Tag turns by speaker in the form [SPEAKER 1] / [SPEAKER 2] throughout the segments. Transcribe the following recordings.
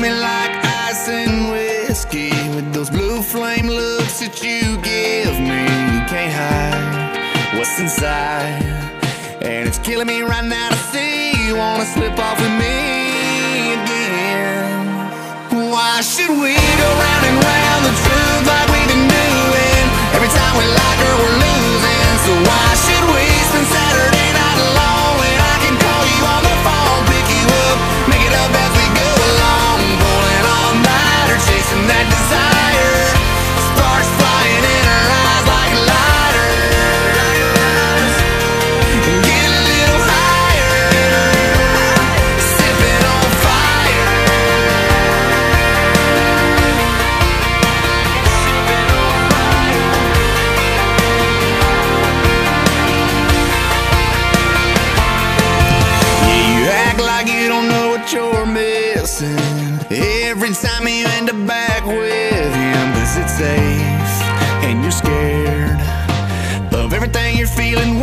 [SPEAKER 1] me like ice and whiskey with those blue flame looks that you give me. You can't hide what's inside, and it's killing me right now to see you wanna slip off with me again. Why should we go round and round? missing every time you end up back with him. Cause it's safe and you're scared of everything you're feeling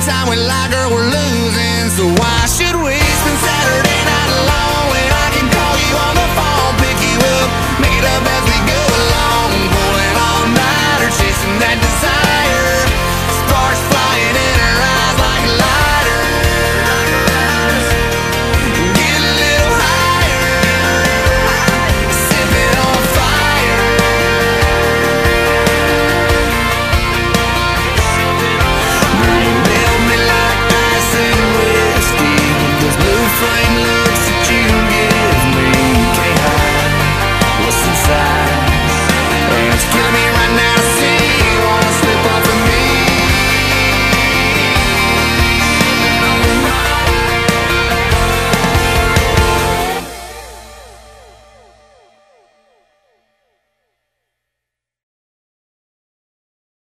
[SPEAKER 1] Time we lie, girl, we're losing. So why?